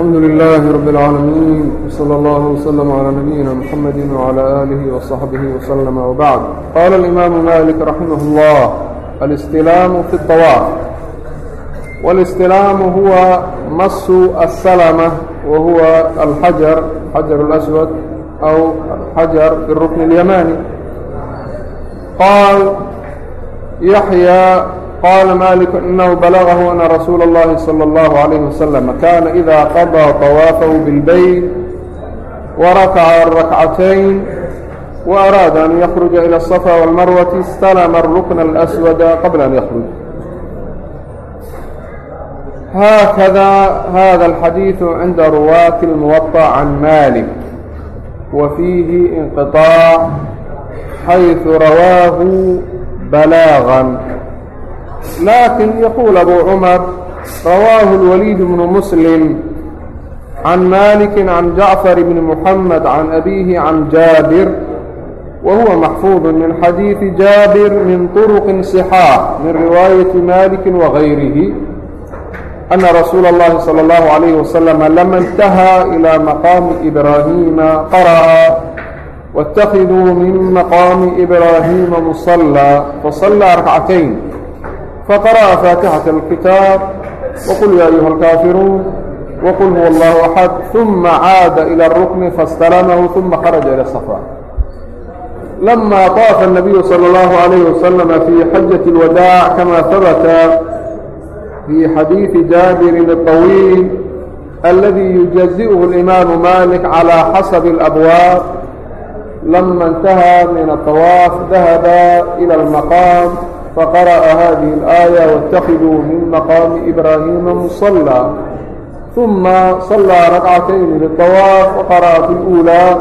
الحمد لله رب العالمين وصلى الله وسلم على نبينا محمد وعلى آله وصحبه وسلم وبعد قال الإمام مالك رحمه الله الاستلام في الطواف والاستلام هو mas السلمة وهو الحجر حجر الأسود أو حجر في الركن اليماني قال يحيى qاla maliك inahu balغahu ana rasuul الlahi slى الlaه عalيه وsلم kana إida qadىa طawaafahu bاlbeyt warakaca الrakcatayn وأraada an ykhruجa ilى الصفا والmarwaة اstlma الrukن الأswad qabla an yhruج hakada hada الxadiiث cinda ruwaati الmuwaطأ can malik وفiihi انqiطاع xayثu rawaahu balاغا laakiin yaquul abu cumar rawaahu اlwaliid bnu muslim can maliki can jacfar bni muxamed can abiihi can jaabir wa huwa maxfuuظ min xadiidi jaabir min طuruqi صixaax min riwaayati maliki wagayrihi ana rasuula اllahi salى اllahu عalayh waslama lama اntahaa ilى maqaami ibraahiima qara'a wاtakiduu min maqaami ibraahiima musallىa fasallaa rakcatayn faqara'a faatixata alkitaab waqul yaa ayuha alkaafiruun waqul huwa allahu axad uma caada ila arukni faاstalamahu uma kharaja ila safaa lama طaafa الnabiyu salى اllahu عalayh wasalama fii xajaة اlwadaac kama habata fii xadiidi jaabirin الطawiil aladi yujaziئhu اlimaamu malik calى xasabi اlabwaab lama اntaha min aلطawaaf dahaba ilى اlmaqaam فقرأ هذه الآية واتخذوا من مقام إبراهيم مصلى ثم صلى ركعتين للطواف وقرأ في الأولى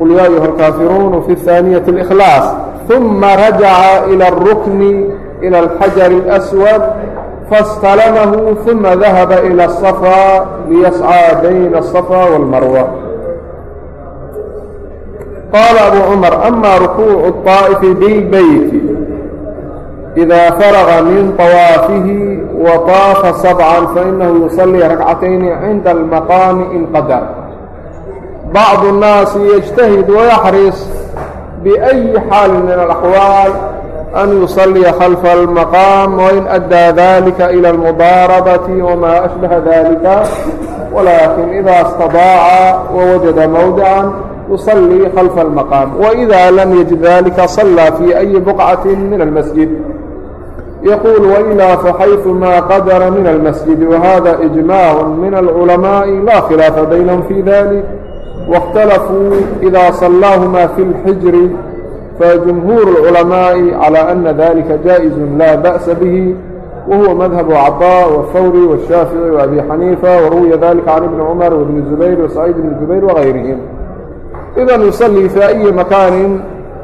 قل يا أيها الكافرون وفي الثانية الإخلاص ثم رجع إلى الركن إلى الحجر الأسود فاستلمه ثم ذهب إلى الصفا ليسعى بين الصفا والمروة قال أبو عمر أما ركوع الطائف بالبيت إda farغa min طawaafihi wa طaafa sabcan fainahu yusalii rakcatayni cinda almaqaami in qadar bacdu الnaasi yجtahid wayaxris biأyi xaalin min alaxwaal an yusalya khalfa almaqaam wain addaa dalika ila almudaarabati wamaa ashbaha dalika walaakin ida istadaaca wawajada mowdican yusalii khalfa almaqaam waإida lam yajid dalika salaa fii أyi buqcaةi min almasjid yquل وإlا فxayثu ma qadra min الmasjid وhada إجmاع min الcuلamaء la khilaafa baynhm fي dalik واkhtalafuu إida صallaahma fi اlxijri fajumhuur الcuلamaءi عlى أna dalika jaaئiz la bأsa bih wahuwa madhab caطاء wfawri wالshaafiعi وabi xaniifa waruwiya dalika can ibni cmar wbni zubayr وsacيid bni jubayr وغayrihim إda يusلي fi أyi makaanin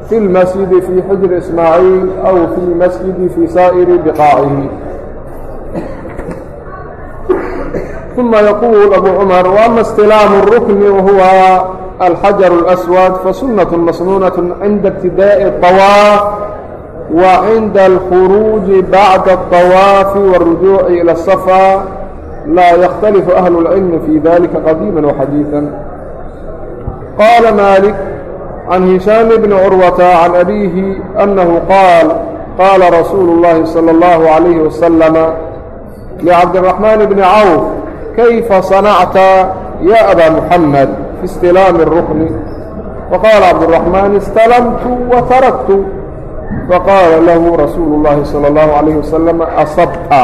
في المسجد في حجر إسماعيل أو في المسجد في سائر بقاعه ثم يقول أبو عمر وأما استلام الركن وهو الحجر الأسود فسنة مصنونة عند ابتداء الطواف وعند الخروج بعد الطواف والرجوع إلى الصفا لا يختلف أهل العلم في ذلك قديما وحديثا قال مالك can hishaam bni curwata can abiihi annahu qaal qaala rasuulu llaahi sala allahu calayhi wasalama licabdiraxmaan bni cawf kayfa sanacta ya abaa muxamed fi istilaami rukni faqaala cabduraxmaan istalamtu wa taraktu faqaala lahu rasuulu llaahi sala allahu calayhi wasalam asabta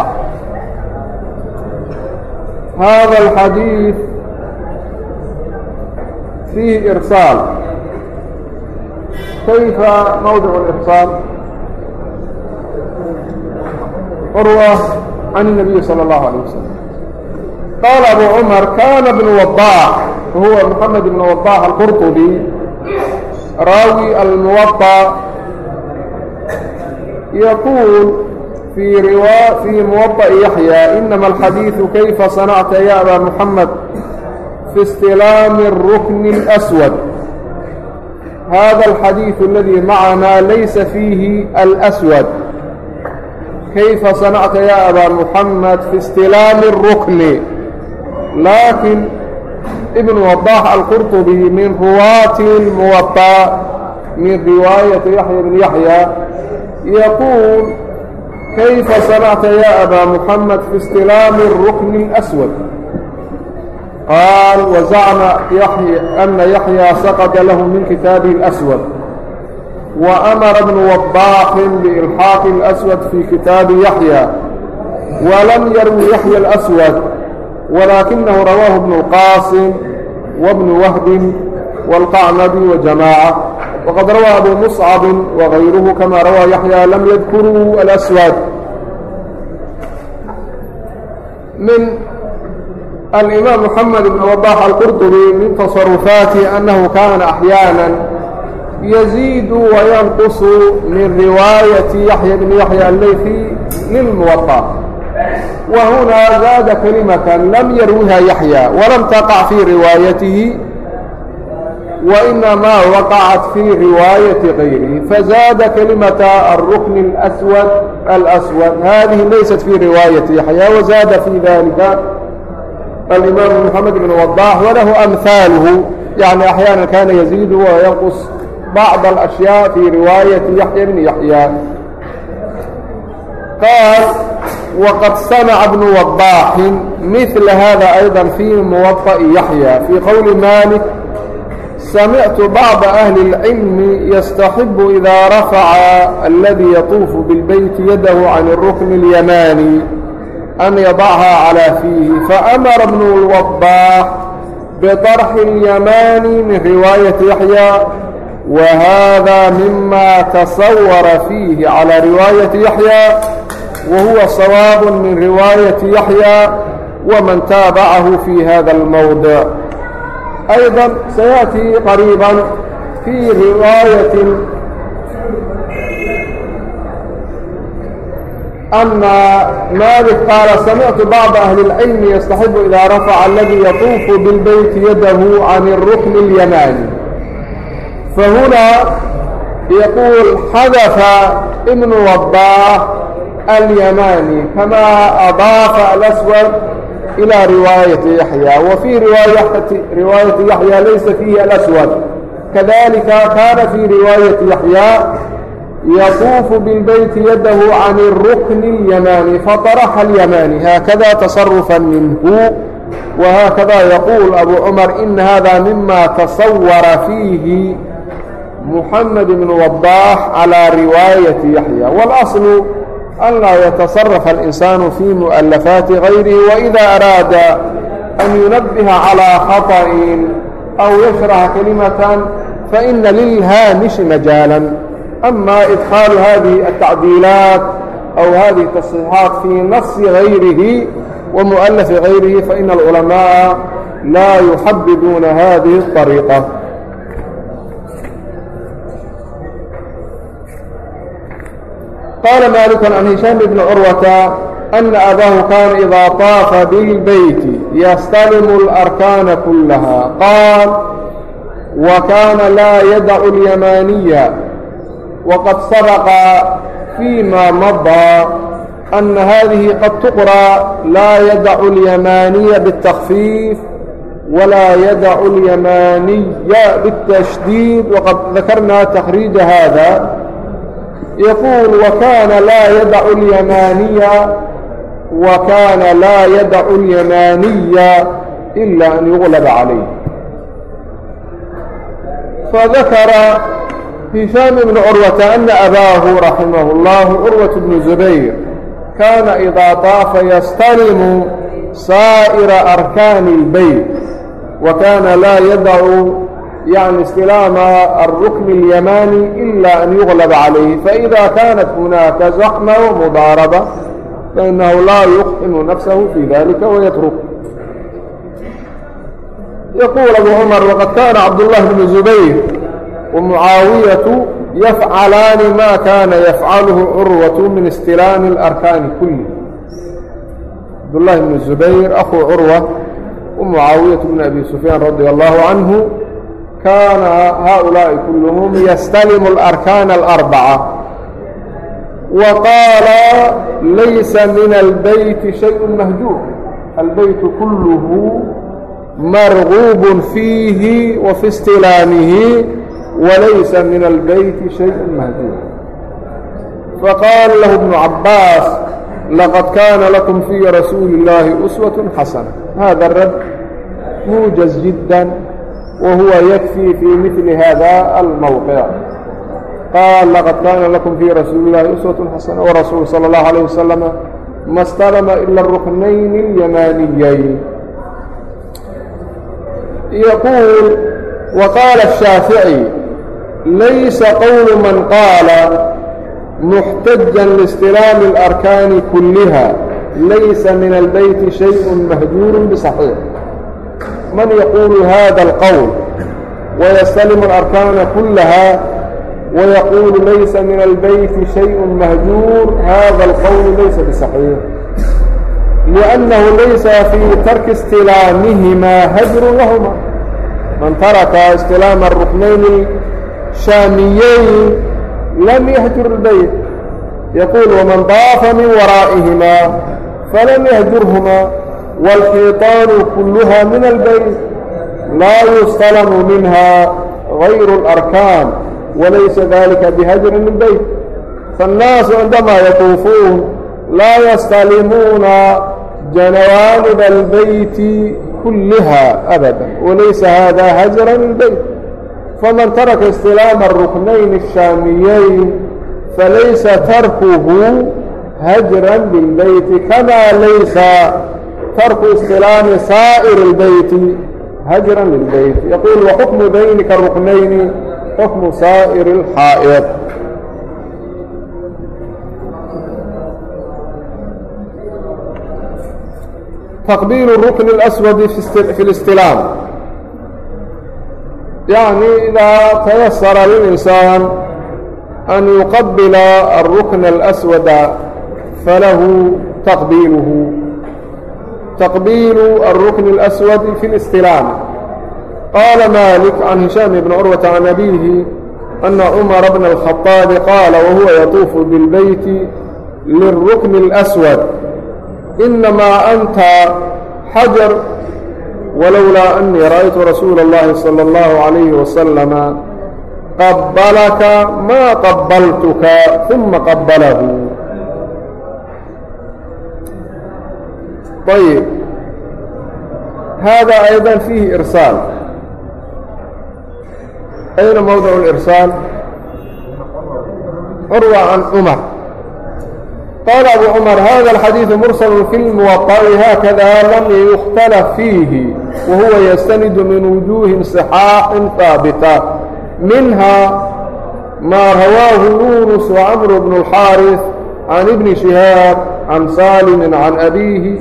hada alxadiid fiihi irsaal كيف موضع الإفصال عروة عن النبي صلى الله عليه وسلم قال أبو عمر كان ابن وضاح وهو محمد بن وضاح القرطبي راوي الموطأ يقول في رواء في موطأ يحيى إنما الحديث كيف صنعت يا أبا محمد في استلام الركن الأسود هذا الحديث الذي معنا ليس فيه الأسود كيف صنعت يا أبا محمد في استلام الركن لكن ابن وضاح القرطبي من رواة الموطأ من رواية يحيى بن يحيى يقول كيف صنعت يا أبا محمد في استلام الركن الأسود qاal وزcma أna yaحyىa saqda lah min kitaabihi الأswad وأmara bn وabاqin بإlxaaqi الأswad fii kitaabi yaحyى وlam yarwi yaحyى الأswad wlaakinahu rawaahu بn الqاasim وbn whbi واlqacnbi وjamاacة wqad rawى abu مصcab وغayruhu kama rawىa yaحyى lam ydkuruu الأswad alimaam moxamed ibn wadax alqurdubi min tasarufaatihi annahu kaana axyaanan yaziidu wayanqusu min riwaayati yaxya bni yaxya aleyfi lilmuwaطa wa hunaa zaada kalimatan lam yarwiha yaxya walam taqac fii riwaayatihi وإنmا وقعت في رواية غيره فزاد كلمة الركن الأسود, الأسود هذه ليست في رواية يحيى وزاد في ذلك الإمام محمد بن وضاح وله أمثاله يعني أحيانا كان يزيد وينقص بعض الأشياء في رواية يحيى بن يحيى قال وقد سمع ابن وضاح مثل هذا أيضا في موطأ يحيى في قول مالك سمعت بعض أهل العلم يستحب إذا رفع الذي يطوف بالبيت يده عن الركن اليماني أن يضعها على فيه فأمر ابن الوضاح بطرح اليمان من رواية يحيى وهذا مما تصور فيه على رواية يحيى وهو صواب من رواية يحيى ومن تابعه في هذا الموضع أيضا سيأتي قريبا في رواية أما مالك قال سمعت بعض أهل العلم يستحب إذا رفع الذي يطوف بالبيت يده عن الركن اليماني فهنا يقول حذف ابن وضاح اليماني كما أضاف الأسود إلى رواية يحيى وفي رواية, رواية يحيى ليس فيه الأسود كذلك كان في رواية يحيى يطوف بالبيت يده عن الركن اليماني فطرح اليماني هكذا تصرفا منه وهكذا يقول أبو عمر إن هذا مما تصور فيه محمد بن وضاح على رواية يحيى والأصل أن لا يتصرف الإنسان في مؤلفات غيره وإذا أراد أن ينبه على خطأ أو يشرح كلمة فإن للهامش مجالا أما إدخال هذه التعديلات أو هذه التصريحات في نص غيره ومؤلف غيره فإن العلماء لا يحببون هذه الطريقة قال مالك عن هشام بن عروة أن أباه كان إذا طاف بالبيت يستلم الأركان كلها قال وكان لا يدع اليمانية وqad saبقa فيma madىa أنa hadihi qad تuqرى laa yadacu اليamaniya bالتakفيif وlaa yadacu اليamaniya bالتashديid وqad dakarna تakhriiجa hada yquل وkana laa yadacu اليamaniya وkana laa yadacu اليamaniya إla an yuغlb عalayه fadakara هiشام بن cروة أن أbاaه رحimه الله cروة بن زبير كان إdا طاaف يsتلم sائر أركان البيت وكان لا ydع يعني استلام الركن اليماني إلا أن يغلب عليه فإذا كانت هناك زحمة ومضاربة فإنه لا يقحم نفسه في ذلك ويترك يقول أبو عمر وقد كان عبد الله بن زبير ومعaaوية يفعلaaن mا kاna يفعaله عrوة miن اsتiلاam الأrكاn كuلi عبداللh بن زbayر أخو عrوة ومعaaوية بن أbي سفyاan رaضي الله عanه kاna hؤuلاaءi كuلهm يsتلم الأركان الأربعة وqاaل layسa min البyت شhayء مhjوr الbyت كuله marغوب فيهi وفي اsتiلاamه walaysa min albeyti shayءun mahduud faqaala lahu bnu cabbaas laqad kaana lakum fii rasuuli اllaahi uswaة xasana hada rad muujaz jidda wahuwa yakfii fii mili hada almowqic qaal laqad kaana lakum fii rasuuli اllahi uswaة xasana warasuul salى اllahu alيه wasalama ma اstalama ila ruknayn اlyamaaniyayn yaquul waqaala الshaafiعي laysa qowlu man qaala muxtajan liistilaami اlarkaani kulliha laysa min albeyti shayءu mahjuuru biصaxiix man yaquulu hada اlqowl wayastalimu اlarkaana kullaha wyaquulu laysa min albeyti shayءu mahjuur hada اlqowl laysa biصaxiix لأnnahu laysa fii tarki istilaamihimaa hajru lahma man taraka istilaama الruknayni shaamiyeyn lam yahjur اlbayt yaquul waman daafa min waraa'ihima falam yahjurhuma wاlxiiطaanu kulluha min albayt laa yustalamu minha غayru اlarkaan walaysa dalika bihajri lbayt faاnnaasu cindama yatuufuun laa yastalimuuna janawaanib اlbayti kulliha abada walaysa hada hajra lbayt faman taraka istilaama ruknayn الshaamiyeyn falaysa tarkuhu hajra bilbeyti kamaa laysa tarku istilaami saa'ir اlbeyti hajra lilbeyt yaquul waxukmu dayni karuknayni xukmu saa'ir اlxaa'id taqbiil rukn اlaswadi fi اlistilaam yacni idaa tayasara lilinsaan an yuqabila alrukna alaswada falahu taqbiiluhu taqbiilu alrukni اlaswadi fi اlistilaam qaala malik can hishaam ibni curwata can abiihi ana cumara bna alkhaطaabi qaala wahuwa yatuufu bilbeyti lilrukni اlaswad inamaa anta xajar walowlaa أnii ra'aytu rasuula اllahi salى اllahu عalayhi wasalama qabalaka maa qabaltuka uma qabalahu ayb hada aydan fiihi irsaal ayna mowdc irsaal curwa can cumar قال أبو عمر هذا الحديث مرسل في الموطأ هكذا لم يختلف فيه وهو يستند من وجوه صحاح ثابتة منها ما رواه يونس وعمرو بن الحارث عن ابن شهاب عن سالم عن أبيه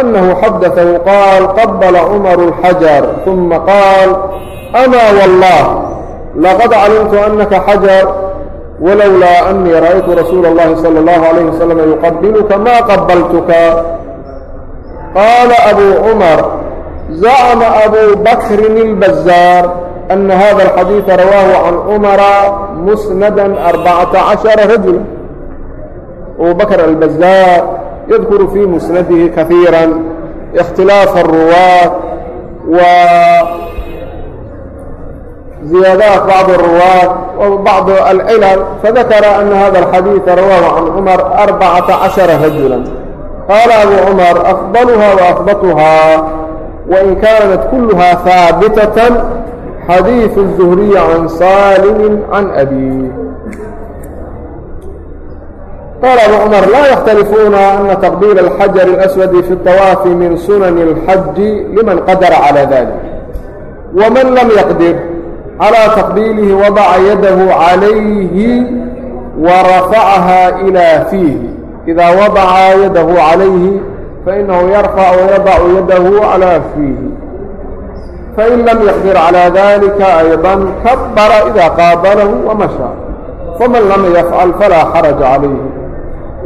أنه حدثه قال قبل عمر الحجر ثم قال أما والله لقد علمت أنك حجر walowlaa anii ra'aytu rasuula اllahi salى اllahu alayh wasalama yuqabiluka ma qabaltuka qaala abu cumar zacma abu bakrin اlbazaar ana hada alxadiida rawaahu can cumara musnada arbacata caشhara rajula abu bakr albazaar yadkuru fii musnadihi kahiira ikhtilaaf الruwaat wa ziyaadaat bacd الruwaat وبعض العلل فذكر أن هذا الحديث رواه عن عمر أربعة عشر رجلا قال أبو عمر أفضلها وأثبطها وإن كانت كلها ثابتة حديث الزهري عن سالم عن أبيه قال أبو عمر لا يختلفون أن تقبيل الحجر الأسود في الطواف من سنن الحج لمن قدر على ذلك ومن لم يقدر calىa taqbiilihi wadaca yadahu calayhi warafacaha ilaa fiihi idaa wadaca yadahu calayhi fainahu yarfac wayadacu yadahu calaa fiihi fain lam yaqdir calىa dalika ayضa kabara idaa qaabalahu wamasha faman lam yafcal falaa xaraja calayhi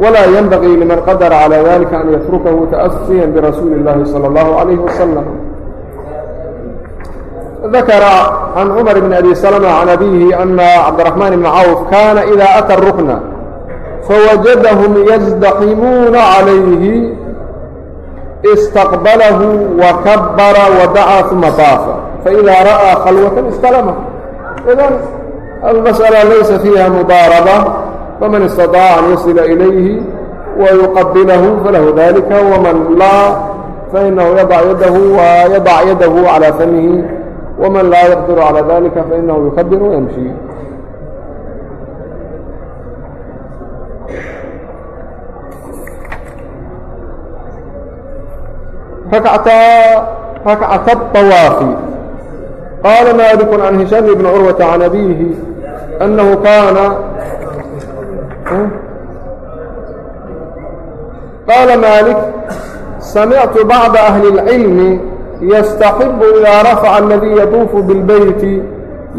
wlaa ynbagii liman qadara calى dalika an yatrukahu taasiyan birasuuli اllahi salى اllahu عalayh waslm ذكر عن عمر بن أبي سلمة عن أبيه أن عبد الرحمن بن عوف كان إذا أتى الركن فوجدهم يزدحمون عليه استقبله وكبر ودعا ثم طاف فإذا رأى خلوة استلمه إذا المسألة ليس فيها مضاربة فمن استطاع أن يصل إليه ويقبله فله ذلك ومن لا فإنه يضع يده ويضع يده على فمه ومن لا يقدر على ذلك فإنه يكبر ويمشي ركعتا ركعتا الطواف قال مالك عن هشام بن عروة عن أبيه أنه كان قال مالك سمعت بعض أهل العلم yastaxibu idaa rafaca aladii yaduufu bilbeyti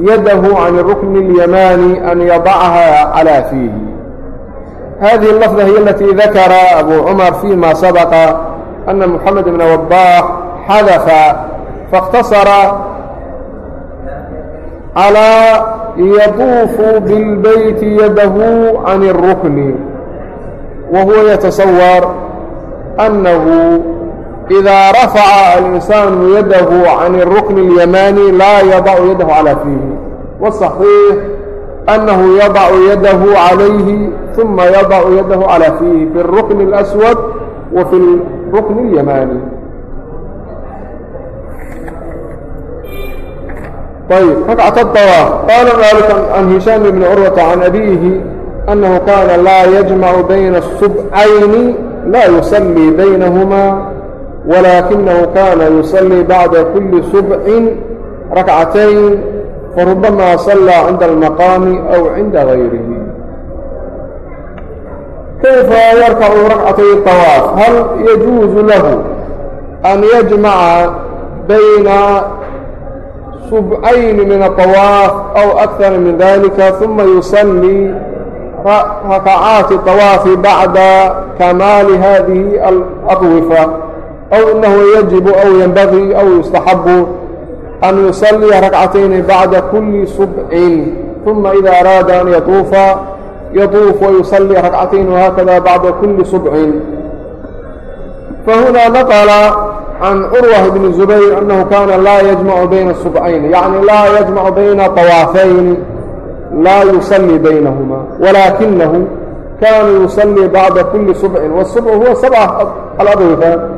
yadahu can rukni اlyamaani an yadacha calaa fiihi hadihi اlafda hiy alatii dakara abu cumar fima sabaqa ana muxamed bna wabax xadafa faاkhtasara calىa yaduufu bilbeyti yadahu can الrukni wa huwa yatasawar anahu إda rafaca alinsaanu yadahu can الrukn اlyamani laa yadacu yadahu calaa fiihi wاصaxiix annahu yadacu yadahu calayhi ثuma yadacu yadahu calaa fiihi fi الrukn اlأswad wa fi اlrukn اlyamani ayb rakcat الطawaaf qaala maalik can hishaam bni curwata can abiihi annahu kaana laa yajmacu bayna الsubcayni laa yusallii baynahumaa walaakinahu kana yusallii bacda kuli subcin rakcatayn farubamaa sallaa cinda almaqaami aw cinda gayrihi kayfa yarkacu rakcatay طawaaf hal yajuuzu lahu an yajmaca bayna subcayni min aطawaaf aw akara min dalika ثuma yusallii rakacaati طawaafi bacda kamaali hadihi alaqwifa أو إنه يجب أو ينبغي أو يستحب أن يصلي ركعتين بعد كل سبع ثم إذا أراد أن يطوف يطوف ويصلي ركعتين وهكذا بعد كل سبع فهنا نقل عن عروة بن الزبير أنه كان لا يجمع بين السبعين يعني لا يجمع بين طوافين لا يصلي بينهما ولكنه كان يصلي بعد كل سبع والسبع هو سبعة الأضرفة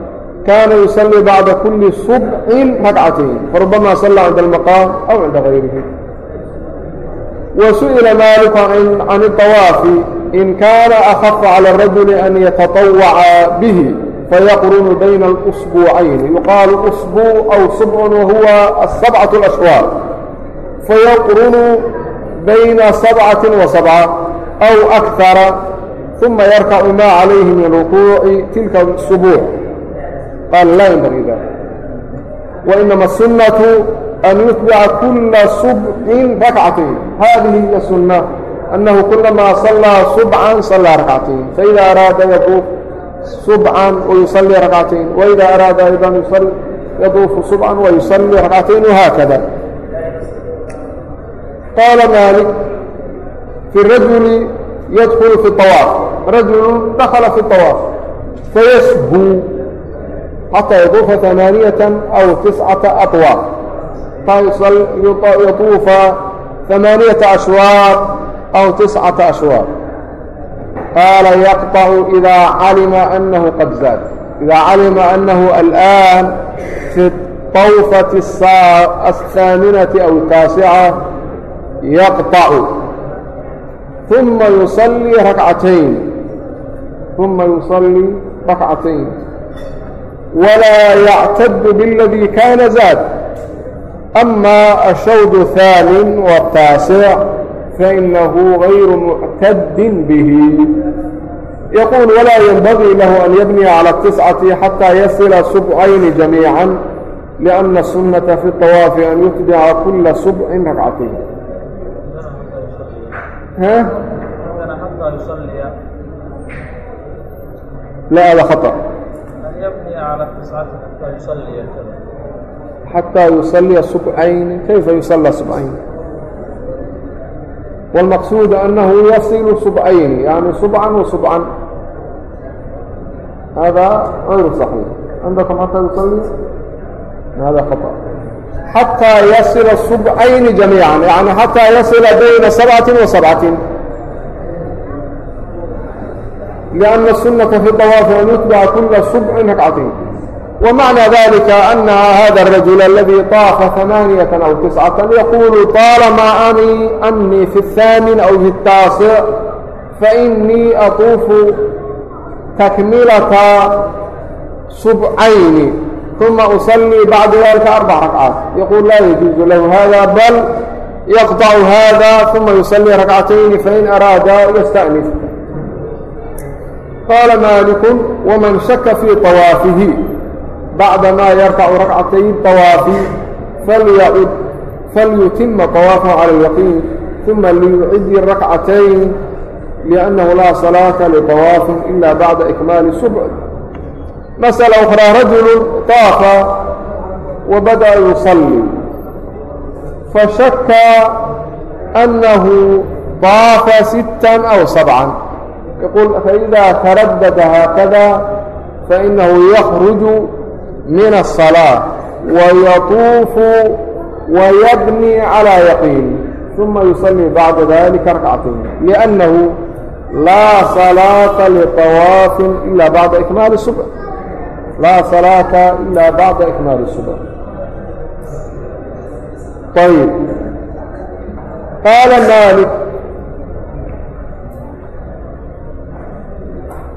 kana yusalii bacda kuli subxin rakcatayn farubama salla cinda almaqaam aw cinda gayrihi wasu'ila malika can iطawaafi in kana akhafa cala arajuli an yataطawaca bihi fayaqrunu bayna اlsbuucayni yuqaalu sbuuc aw subcun wahuwa asabcaة اlashwaar fayaqrunu bayna sabcati wasabca aw akara uma yarkacu ma calayhi min rukuuci tilka subuuc online beriga وإنما السنة أن يتبع كل صبح ركعتين هذه هي السنة أنه كلما صلى صبعا صلى ركعتين فإذا أراد يطوف صبعا ويصلي ركعتين وإذا أراد أيضا يصلي يطوف صبعا ويصلي ركعتين وهكذا قال مالك في الرجل يدخل في الطواف رجل دخل في الطواف فيسبو حتى يطوف ثمانية أو تسعة أطواف يطوف ثمانية أشواط أو تسعة أشواط قال يقطع إذا علم أنه قد زاد إذا علم أنه الآن في الطوفة الثامنة أو التاسعة يقطع ثم يصلي ركعتين ثم يصلي ركعتين walaa yactadu biاladii kaana zaad ama ashawdu haamin wataasic fainahu gayru muctadin bihi yaquul walaa yenbagii lahu an yabniya calى اtiscati xataa yasila subcayni jamiica liأnna الsunata fi طawaafi an yutbica kula subcin rakcatayn la ada khaطأ حتى يصلي حتى كيف يصلى سبعين والمقصود أنه يصل صبعين يعني صبعا وصبعا هذا غير صحيح عندكم حتى يصلي هذا خطأ حتى يصل صبعين جميعا يعني حتى يصل بين سبعة وسبعة لأن السنة في الطواف أن يتبع كل صبع ركعتين ومعنى ذلك أن هذا الرجل الذي طاف ثمانية أو تسعة يقول طالما أني أني في الثامن أو في التاسع فإني أطوف تكملة سبعين ثم أصلي بعد ذلك أربع ركعات يقول لا يجوز له هذا بل يقطع هذا ثم يصلي ركعتين فإن أراد يستأنف qaala maalikun waman shaka fii طawaafihi bacdamaa yarfacu rakcatayn طawaafi falyacud falyutima طawaafahu cala اlyaqiin uma liyucidi rakcatayn liأnnahu laa salaata liطawaafin ila bacda ikmaali subc masأla أkhraa rajulu طaafa wabadaأa yusalli fashaka annahu طaafa sita aw sabcan يقول فإذا تردد هكذا فإنه يخرج من الصلاة ويطوف ويبني على يقين ثم يصلي بعد ذلك ركعتين لأنه لا صلاة لطواف إلا بعد إكمال الصبح لا صلاة إلا بعد إكمال الصبح طيب قال مالك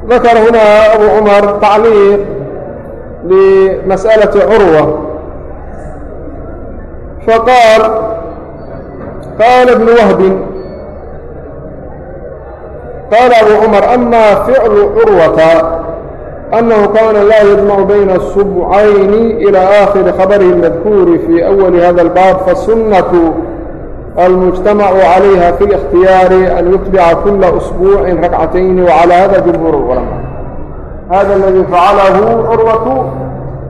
ذكر هنا أبو عمر تعليق لمسألة عروة فقال قال ابن وهب قال أبو عمر أما فعل عروة أنه كان لا يجمع بين السبعين إلى آخر خبره المذكور في أول هذا الباب فالسنة المجتمع عليها في اختيار أن يتبع كل أسبوع ركعتين وعلى هذا جمهور العلماء هذا الذي فعله عروة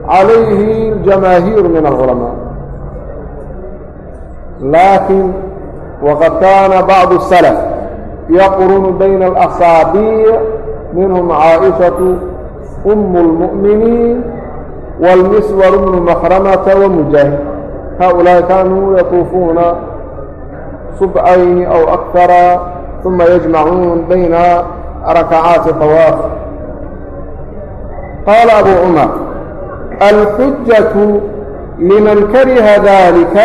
عليه الجماهير من العلماء لكن وقد كان بعض السلف يقرن بين الأصابيع منهم عائشة أم المؤمنين والمسور بن مخرمة ومجاهد هؤلاء كانوا يطوفون سبعين أو أكثر ثم يجمعون بين ركعات الطواف قال أبو عمر الحجة لمن كره ذلك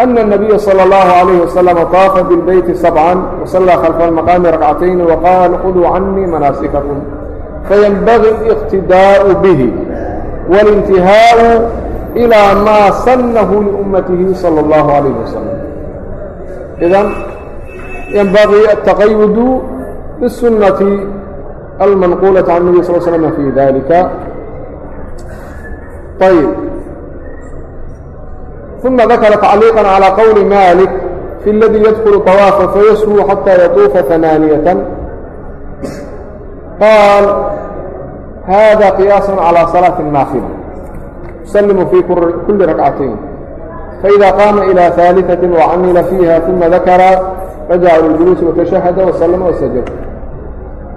أن النبي صلى الله عليه وسلم طاف بالبيت سبعا وصلى خلف المقام ركعتين وقال خذوا عني مناسككم فينبغي الاقتداء به والانتهاء إلى ما سنه لأمته صلى الله عليه وسلم idan yanbagii ataqayudu bisunati almanquulati can nebi sal slm fi dalika ayb uma dakara tacliiqa calى qowli malik fi اladii yadkulu طawaafa fayashhu xatى yatuufa ثamaaniyaة qaal hada qiyaas calى salaaةi الnaafila yusalimu fi kuli rakcatayn فإdا qاma إلى ثالثة وcmila فيha ثuma dakra rajaca للجuلوس وتشhhd وsلم وsجد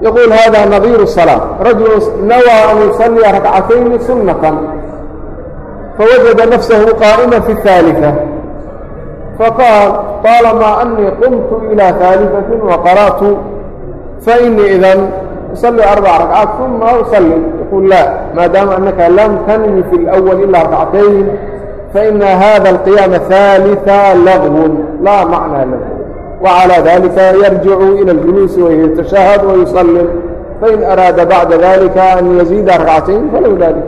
يquل hada نظير الصلاة raجل nawى an يصليa رaكcatayni suنaة fawajada نفسه qاaئma في الثالثة faqاaل طاalma أنii qمت إلى ثالثة وqرأت فإنii إdا uصلي أربع رaكcاaت ثuma أصلي يquل lا maadaama أنka lam تنmi في الأول إlaa رaكcatayn فإن هذا القيام الثالث لغو لا معنى له وعلى ذلك يرجع إلى الجلوس ويتشهد ويصلي فإن أراد بعد ذلك أن يزيد ركعتين فلو ذلك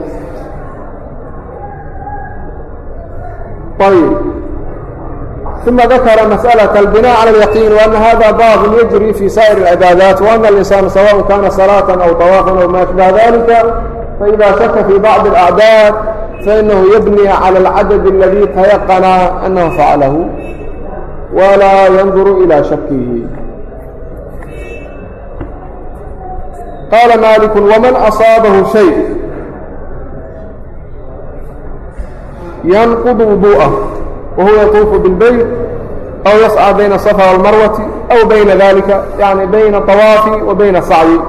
طيب ثم ذكر مسألة البناء على اليقين وأن هذا باغ يجري في سائر العبادات وأن الإنسان سواء كان صلاة أو طوافا أو ما أشبه ذلك فإذا شك في بعض الأعداد فإنه يبني على العدد الذي تيقن أنه فعله ولا ينظر إلى شكه قال مالك ومن أصابه شيء ينقض وضوءه وهو يطوف بالبيت أو يسعى بين الصفا والمروة أو بين ذلك يعني بين الطواف وبين السعي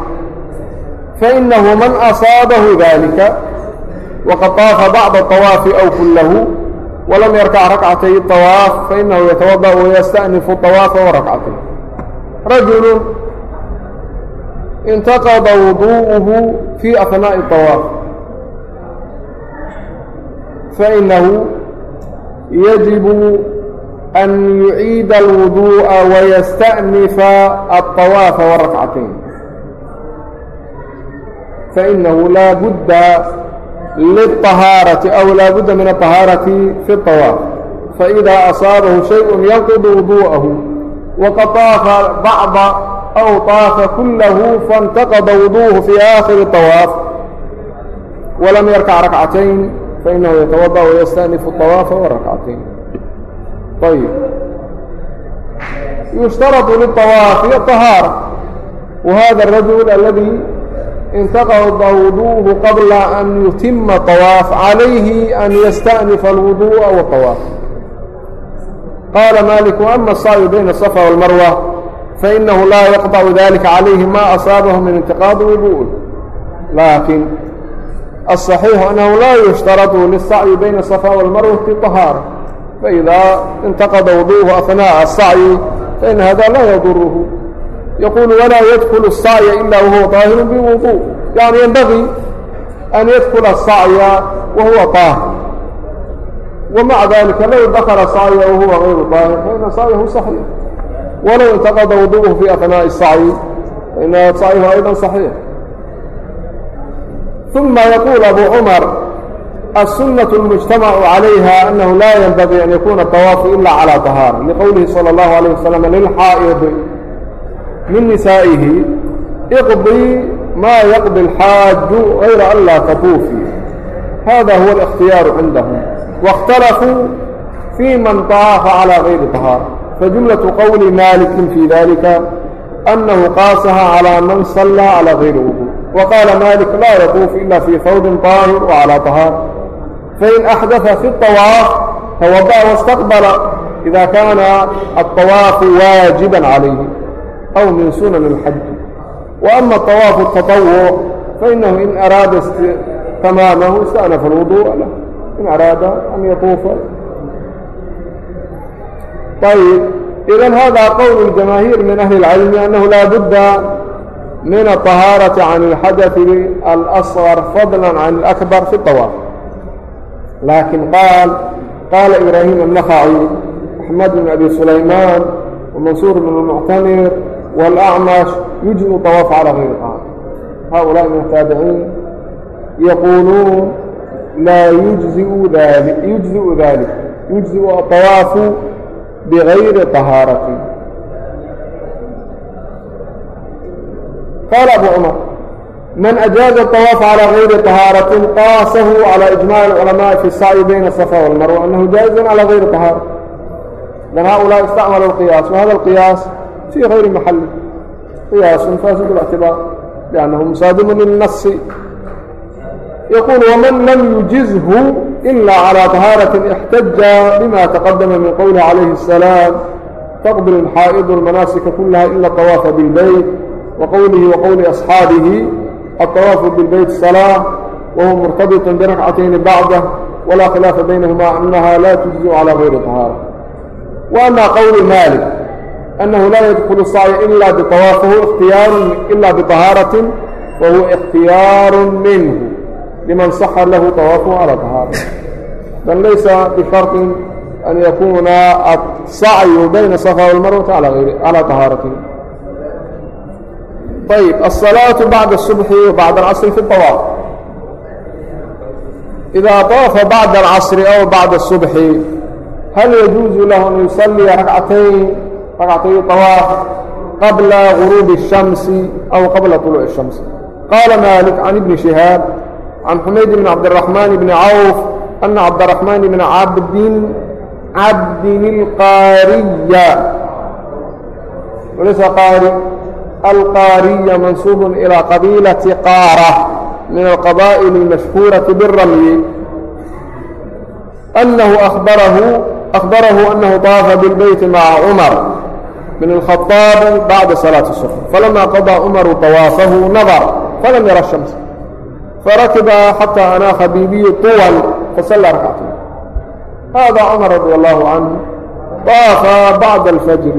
فإنه من أصابه ذلك waqad طaafa bacda طawaafi aw kullahu walam yarkac rakcatay طawaaf fainahu yatawaضأ wayasta'nifu طawaafa warakcatay rajulu intaqada wuduu'uhu fii ahnaaءi طawaaf fainahu yajibu an yuciida alwuduu'a wayasta'nifa aلطawaafa warakcatayn fainahu laa budda liلطahaaraةi aw laa budda min aطahaaraةi fi طawaaf faإidaa asaabahu shayءun yanqid wuduءahu waqad طaafa bacضa aw طaafa kulahu faاntaqada wuduءuhu fii aakhiri طawaaf walam yarkac rakcatayn fainahu yatawaضأ wayastanifu طawaafa warakcatayn ayb yushtaradu liلطawaafi aطahaarة wahada الrajul aladii intaqd wduuhu qabla an yutima طawaaf calayhi an yastanifa alwuduءa wطawaaf qaala malik ama الsa'yu bayna الصafa wاlmarwa fainahu laa yaqطcu dalika calayhi ma asaabahu min intiqaadi wuduءi laakin الصaxiixu annahu laa yushtaradu liلsacyi bayna الصafa wاlmarwati طahaara faإidaa intaqada wduuhu aثnaaءa الsacyi fain hada laa yaduruhu يقول ولا يدخل الصاية إلا وهو طاهر بوضوء يعني ينبغي أن يدخل الصاية وهو طاهر ومع ذلك لو دخل صاية وهو غير طاهر فإن صايه صحيح ولو انتقض وضوءه في أثناء السعي فإن صايه أيضا صحيح ثم يقول أبو عمر السنة المجتمع عليها أنه لا ينبغي أن يكون الطواف إلا على طهارة لقوله صلى الله عليه وسلم للحائض min nisaa'ihi iqdii maa yaqdi alxaaju hayra an laa tatuufi hada huwa اlاkhtiyaaru cindahum waاkhtalafuu fii man طaafa calى gayri طahaar fajumlaةu qowli maalikin fii dalika أnnahu qaasaha calى man sallaa calى gayri wudu waqaala maalik laa yatuufu ila fii fawdin طaahir wcalى طahaar fain axdaثa fi الطawaaf tawadaأ wاstaqbala ida kaana aلطawaafu waajiba calayhi أو من سنن الحج وأما طواف التطوع فإنه إن أراد تمامه استأنف الوضوء له إن أراد أن يطوف طيب إذا هذا قول الجماهير من أهل العلم أنه لا بد من الطهارة عن الحدث الأصغر فضلا عن الأكبر في الطواف لكن قال قال إبراهيم النخعي أحمد بن أبي سليمان ومنصور بن المعتمر والأعمش يجمع الطواف على غير الأعمى هؤلاء من التابعين يقولون لا يجزئ ذلك يجزئ ذلك يجزئ الطواف بغير طهارة قال أبو عمر من أجاز الطواف على غير طهارة قاسه على إجماع العلماء في السعي بين الصفا والمروة أنه جائز على غير طهارة لأن هؤلاء استعملوا القياس وهذا القياس في غير محل قياس فاسد الاعتبار لأنه مصادم للنص يقول ومن لم يجزه إلا على طهارة احتج بما تقدم من قوله عليه السلام تقبل الحائض المناسك كلها إلا الطواف بالبيت وقوله وقول أصحابه الطواف بالبيت صلاة وهو مرتبط بركعتين بعده ولا خلاف بينهما أنها لا تجزي على غير طهارة وأما قول مالك أنه لا يدخل السعي إلا بطوافه اختيار إلا بطهارة وهو اختيار منه لمن صح له طوافه على طهارة بل ليس بشرط أن يكون السعي بين الصفا والمروة على غير على طهارة طيب الصلاة بعد الصبح وبعد العصر في الطواف إذا طاف بعد العصر أو بعد الصبح هل يجوز له أن يصلي ركعتين رcتي طواaف qبلa غروب الشhمس أو qبلa طلوع الشhمس qال مالك عن بن شهاaب عن حمayd بن عبدالرحمن بن عوف أن عبدالرحمن بن عبد عبد القاaرية وليس قاaري القاaرية إلى قبيلة قاaرة من القبائل المشهورة بالرمي أنه أخبره, أخبره أنه طاف بالبيت مع عمر بن الخطاب بعد صلاة الصبح فلما قضى عمر طوافه نظر فلم يرى الشمس فركب حتى أناخ بيبي طولا فصلى ركعتين هذا عمر رضي الله عنه طاف بعد الفجر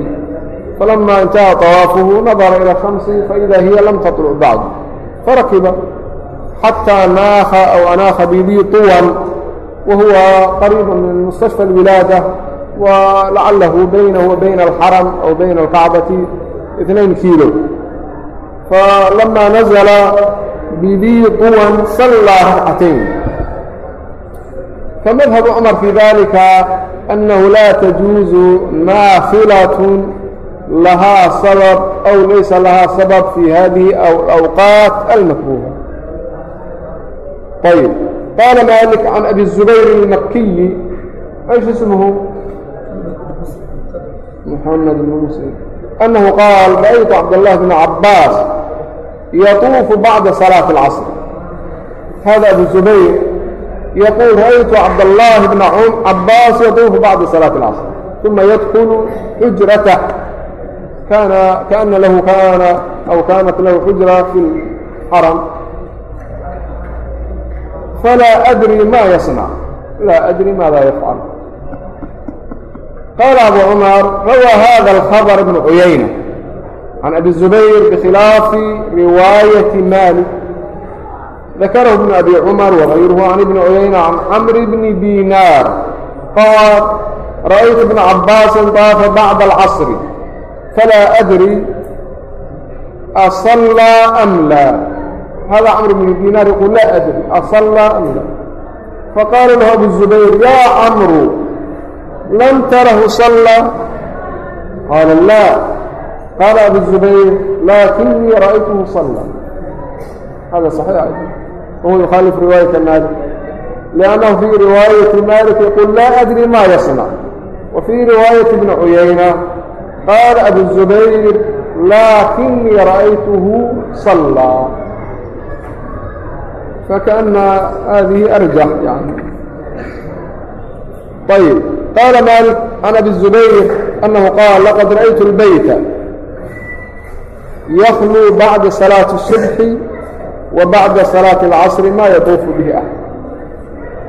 فلما انتهى طوافه نظر إلى الشمس فإذا هي لم تطلع بعد فركب حتى ناخ أو أناخ بيبي طولا وهو قريب من مستشفى الولادة ولعله بينه وبين الحرم أو بين الكعبة اثنين كيلو فلما نزل بذي طوى صلى ركعتين فمذهب عمر في ذلك أنه لا تجوز نافلة لها سبب أو ليس لها سبب في هذه أو الأوقات المكروهة طيب قال مالك عن أبي الزبير المكي أيش اسمه محمد بن مسلم أنه قال رأيت عبد الله بن عباس يطوف بعد صلاة العصر هذا أبو الزبير يقول رأيت عبد الله بن عباس يطوف بعد صلاة العصر ثم يدخل حجرته كان كأن له كان أو كانت له حجرة في الحرم فلا أدري ما يصنع لا أدري ماذا يفعل qaala abu cumar rawaa hada alkhabr ibnu cuyayna can abi zubayr bikhilaafi riwaayati maalik dakarahu ibnu abi cumar wagayruhu can ibni cuyayna can camr bni dinaar qaal ra'aytu ibna cabaasin daafa bacda alcasri falaa adri asallaa am laa hada camr bnu dinaar yaqul laa adri asallaa am laa faqaala lahu abu zubayr yaa camru lam tarahu salla qaala la qaala abu zubayr lakinii ra'aytuhu salla hada صaxiix wahuwa yukhaalif riwaayata maalik liannahu fii riwaayati maalik yaqul laa adri ma yasnac wafii riwaayati bni cuyayna qaala abu zubayr lakinii ra'aytuhu salla fakana hadihi arjax yani ayb qاaل mالك عن أبي الزبير أنه qال لqd رأyت البyت يkلو baعda صلاaة الصبح وbaعda صلاaة الcصر ma yطuuف bه أحد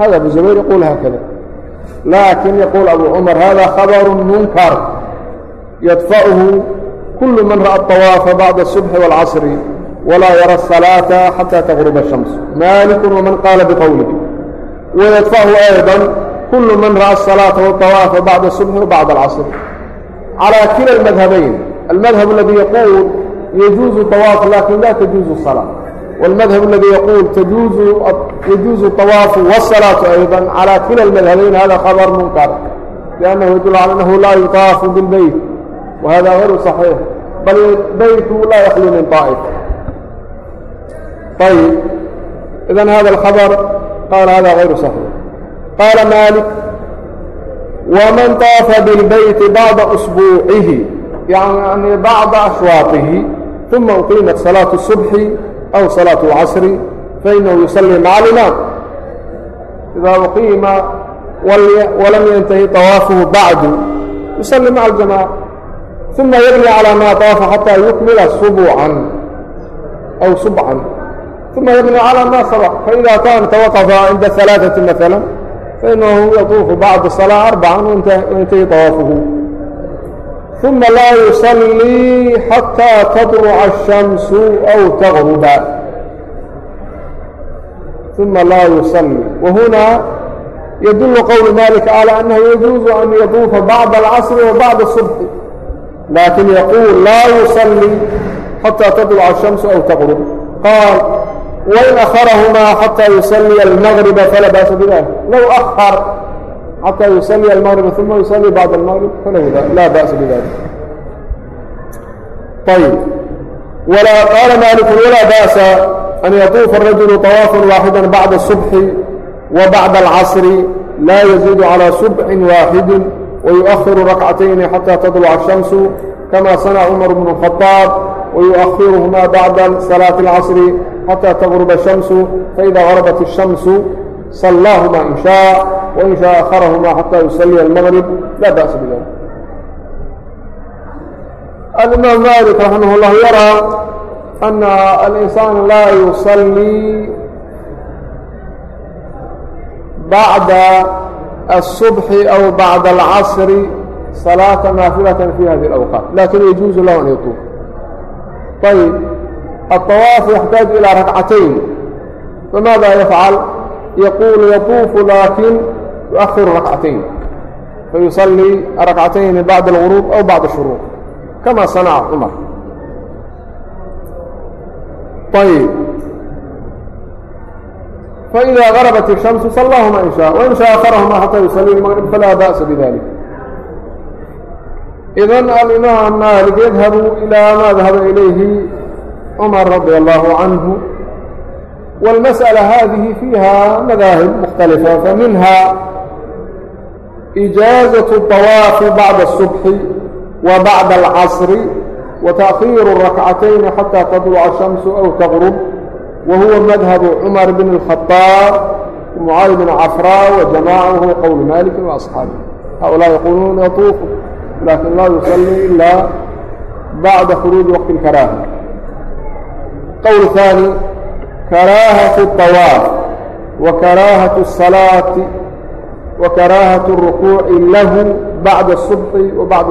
hذا أبو زبير يقول hكذا لكن يقول أبو عمر hذا خبر منكر يدفعه كل من رأى الطواف بعد الصبح والعصر ولا يرى الصلاaة حتى تغرب الشمس مالك ومن قاaل بqوله ويدفعه أيضا kul man ra'a الصlaaةa wطawaafa bacda الصubxi wbacd اlcaصr calى kila اmadhabayn almadhab اladي yaquul yajuuzu طawaaf lakin la tajuuzu الصalaaة wاlmadhab اladي yaquul yajuuzu طawaafu wالصalaaةu ayضا calى kila اmadhabayn hada khabr munkar لأnnahu yadul calى annahu laa yuطaafu biاlbeyt whada غayru صaxiix bal beytu laa yaklu min طaa'if ayb idan hada اkhabr qaala hada غayru صaxiix qaala maalik waman taafa bilbayti bacda usbuucihi yani bacda ashwaatihi uma uqiimat salaatu subxi aw salaatu casri fainahu yusallii maca alimaam idaa uqiima walam yantahi طawaafuhu bacdu yusallii maca aljamaaca uma yabni calaa maa طaafa xataa yukmila subucan aw subcan uma yabni calaa maa sabq faida kaana tawaqafa cinda alaaثati maala fainahu yatuufu bacda salaa arbacan waintahi tawaafuhu uma laa yusallii xataa tatluca ashamsu aw taqruba uma laa yusallii wahuna yadulu qowlu dalika calى annahu yajuuzu an yatuufa bacda alcasri wa bacda الصubxi laakin yaquul laa yusallii xataa tatluca الshamsu aw taqrub qaal wain akarahmaa xataa yusaliya almagriba fala baasa bidalik low akar xataa yusaliya almagriba uma yusalii bacd almagrib falaa ba'sa bidalik ayb qaala maliku walaa ba'sa an yatuufa arajulu طawaafa waaxida bacda الصubxi wa bacda alcasri laa yaziidu calى subxin waaxidi wayuأhiru rakcatayni xataa tadluca الshamsu kama sanaca cumar bnu الkhaطaab wayuأhiruhmaa bacda salaati اlcasri xatى tغرb الشhamس faإida غربت الشhamس صلاahma in شhاء وin شhاء أhrهma xatى يusليa المغرب lا bأس bdلi الإmام mالك رحمه الله يرى أن الإنسان lا يصلي بعد الصبح أو بعد العصر صلاة ناaفلة في هذه الأوقات لكن يجوز له أن يطوف طيب الطواف يحتاج إلى ركعتين فماذا يفعل يقول يطوف لكن يؤخر ركعتين فيصلي ركعتين بعد الغروب أو بعد الشروق كما صنع عمر طيب فإذا غربت الشمس صلاهما إن شاء وإن شاء أخرهما حتى يصلي المغرب فلا بأس بذلك إذا الإمام مالك يذهب إلى ما ذهب إليه cمر رضي الله عنه والمسألة هذه فيها مذاهب مختلفة فمنها إجازة الطواف بعد الصبح وبعد العصر وتأخير الركعتين حتى تطلع الشمس أو تغرب وهو مذهب عمر بن الخطاب ومعاذ بن عفراء وجماعة وهو قول مالك وأصحابه هؤلاء يقولون يطوف لكن لا يصلي إلا بعد خروج وقت الكراهة الqول الثاني كراهة الطواaf وكراهة الصلاaة وكراهة الركوع له بعد الصبح وبعد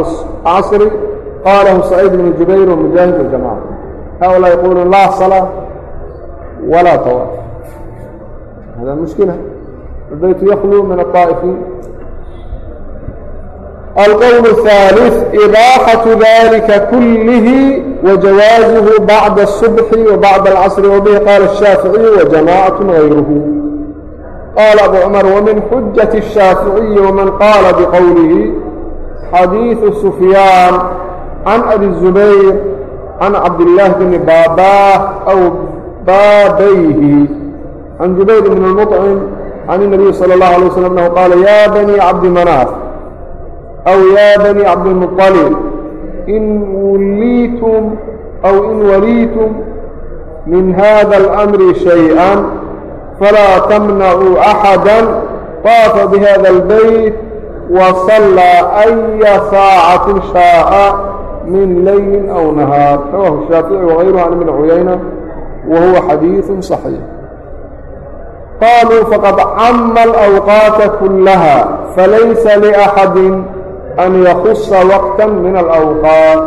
العصر قاله سعيد بن جuبير ومجاهد الجماعة هؤلاء يقولون لا صلاة ولا طواف هذا مشكلة البيت يخلو من الطائفين الqول الثالث إbاxaة ذلika kuلh وجawاaزه baعd الصبح وbaعd الcaصر وbه qاl الشhاaفiعي وجamاعaة غayrه qاl أbو cمر وmin xujة الشhاaفiعي وmaن qاla بqwله xadيiث سفyاn عن أbي الزuبير عن cabdاللh بن baabاh أو baabayhi عن جuبyر بن المطعم عن النبي slى الlه عليه وsلم أنه qاl yا bني cabdi mناaf aw yaa bani cabdilmuطalib in wulliitum aw in waliitum min hada اlamri shayئa falaa tamnacuu axada طaafa bihada اlbayt wasallaa aya saacatin shaaءa min leylin aw nahaar rawahu shaafici wغayruhu can ibni cuyayna wahuwa xadiiثu صaxiix qaluu faqad cama alأwqaata kulaha falaysa liأxadi أن يخص وقتا من الأوقات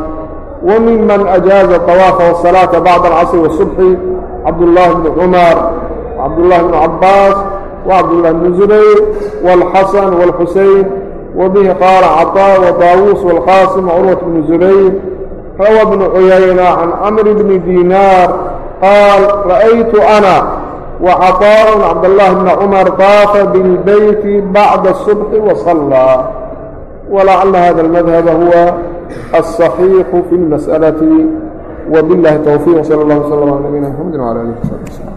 وممن أجاز الطواف والصلاة بعد العصر والصبح عبد الله بن عمر وعبد الله بن عباس وعبد الله بن زبير والحسن والحسين وبه قال عطاء وطاووس والقاسم عروة بن زبير روى ابن عيينة عن عمرو بن دينار قال رأيت أنا وعطاء عبد الله بن عمر طاف بالبيت بعد الصبح وصلى ولعل هذا المذهب هو الصحيح في المسألة وبالله التوفيق صلى الله وسلم على نبينا محمد وعلى آله وصحبه وسلم